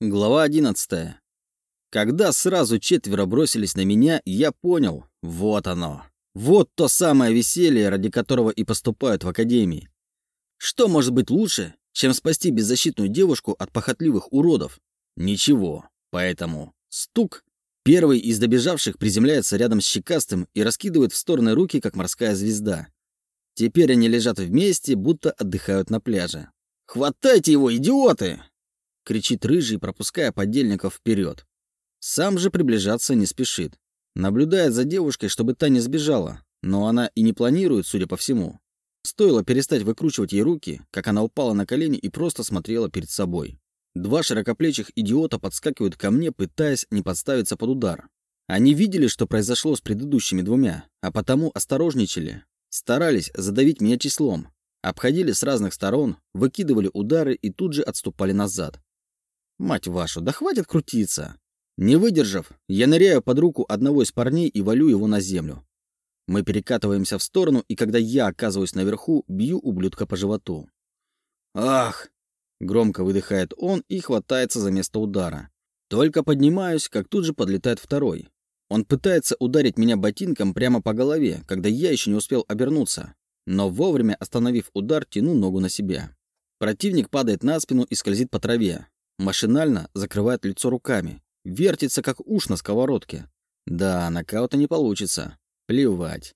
Глава 11. Когда сразу четверо бросились на меня, я понял, вот оно. Вот то самое веселье, ради которого и поступают в академии. Что может быть лучше, чем спасти беззащитную девушку от похотливых уродов? Ничего. Поэтому стук. Первый из добежавших приземляется рядом с щекастым и раскидывает в стороны руки, как морская звезда. Теперь они лежат вместе, будто отдыхают на пляже. «Хватайте его, идиоты!» Кричит рыжий, пропуская подельников вперед. Сам же приближаться не спешит. Наблюдает за девушкой, чтобы та не сбежала, но она и не планирует, судя по всему. Стоило перестать выкручивать ей руки, как она упала на колени и просто смотрела перед собой. Два широкоплечих идиота подскакивают ко мне, пытаясь не подставиться под удар. Они видели, что произошло с предыдущими двумя, а потому осторожничали. Старались задавить меня числом. Обходили с разных сторон, выкидывали удары и тут же отступали назад. Мать вашу, да хватит крутиться. Не выдержав, я ныряю под руку одного из парней и валю его на землю. Мы перекатываемся в сторону, и когда я оказываюсь наверху, бью ублюдка по животу. «Ах!» — громко выдыхает он и хватается за место удара. Только поднимаюсь, как тут же подлетает второй. Он пытается ударить меня ботинком прямо по голове, когда я еще не успел обернуться. Но вовремя остановив удар, тяну ногу на себя. Противник падает на спину и скользит по траве. Машинально закрывает лицо руками. Вертится, как уж на сковородке. Да, нокаута не получится. Плевать.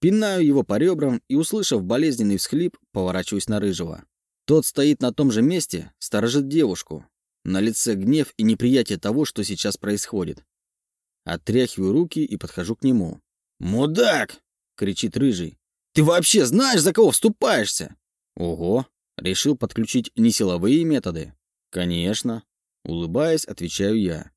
Пинаю его по ребрам и, услышав болезненный всхлип, поворачиваюсь на Рыжего. Тот стоит на том же месте, сторожит девушку. На лице гнев и неприятие того, что сейчас происходит. Отряхиваю руки и подхожу к нему. «Мудак!» — кричит Рыжий. «Ты вообще знаешь, за кого вступаешься?» «Ого!» — решил подключить не силовые методы, «Конечно», — улыбаясь, отвечаю я.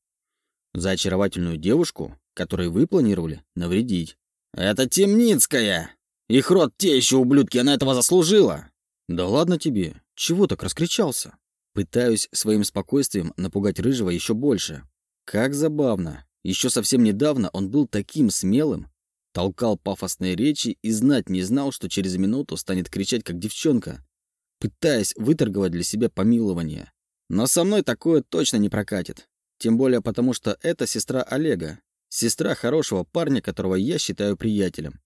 «За очаровательную девушку, которой вы планировали навредить». «Это Темницкая! Их род те еще ублюдки, она этого заслужила!» «Да ладно тебе, чего так раскричался?» Пытаюсь своим спокойствием напугать Рыжего еще больше. Как забавно. Еще совсем недавно он был таким смелым, толкал пафосные речи и знать не знал, что через минуту станет кричать, как девчонка, пытаясь выторговать для себя помилование. Но со мной такое точно не прокатит. Тем более потому, что это сестра Олега. Сестра хорошего парня, которого я считаю приятелем.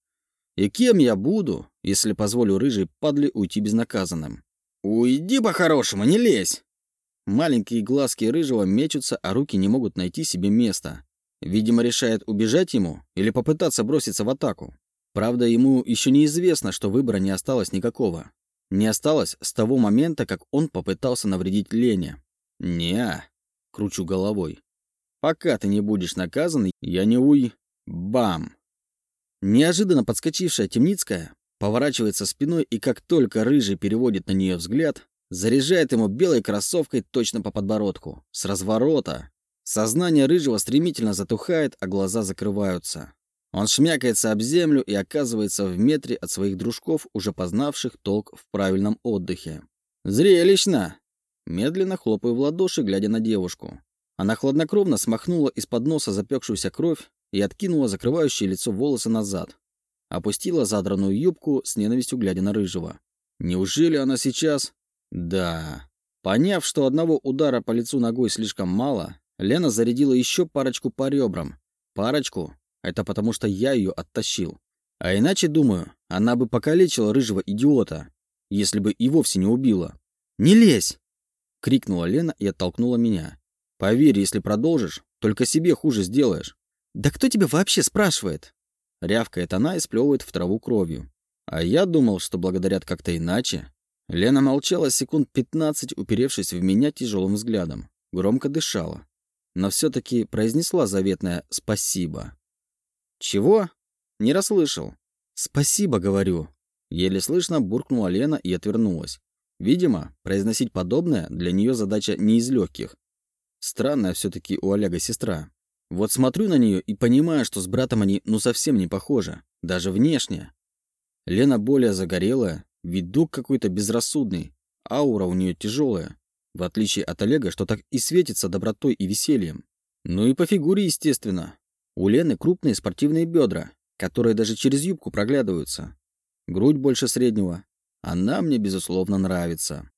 И кем я буду, если позволю рыжей падле уйти безнаказанным? «Уйди по-хорошему, не лезь!» Маленькие глазки рыжего мечутся, а руки не могут найти себе места. Видимо, решает убежать ему или попытаться броситься в атаку. Правда, ему еще неизвестно, что выбора не осталось никакого. Не осталось с того момента, как он попытался навредить Лене. не кручу головой. «Пока ты не будешь наказан, я не уй...» Бам! Неожиданно подскочившая Темницкая поворачивается спиной и как только Рыжий переводит на нее взгляд, заряжает ему белой кроссовкой точно по подбородку. С разворота. Сознание Рыжего стремительно затухает, а глаза закрываются. Он шмякается об землю и оказывается в метре от своих дружков, уже познавших толк в правильном отдыхе. «Зрелищно!» Медленно хлопаю в ладоши, глядя на девушку. Она хладнокровно смахнула из-под носа запекшуюся кровь и откинула закрывающее лицо волосы назад. Опустила задранную юбку с ненавистью, глядя на Рыжего. Неужели она сейчас... Да. Поняв, что одного удара по лицу ногой слишком мало, Лена зарядила еще парочку по ребрам. Парочку, это потому, что я ее оттащил. А иначе, думаю, она бы покалечила рыжего идиота, если бы и вовсе не убила. «Не лезь!» — крикнула Лена и оттолкнула меня. «Поверь, если продолжишь, только себе хуже сделаешь». «Да кто тебя вообще спрашивает?» Рявкает она и сплевывает в траву кровью. А я думал, что благодарят как-то иначе. Лена молчала секунд пятнадцать, уперевшись в меня тяжелым взглядом. Громко дышала. Но все таки произнесла заветное «спасибо». «Чего?» «Не расслышал». «Спасибо, говорю». Еле слышно буркнула Лена и отвернулась. Видимо, произносить подобное для нее задача не из легких. Странная все-таки у Олега сестра. Вот смотрю на нее и понимаю, что с братом они ну совсем не похожи, даже внешне. Лена более загорелая, видок какой-то безрассудный, аура у нее тяжелая, в отличие от Олега, что так и светится добротой и весельем. Ну и по фигуре, естественно. У Лены крупные спортивные бедра, которые даже через юбку проглядываются. Грудь больше среднего. Она мне, безусловно, нравится.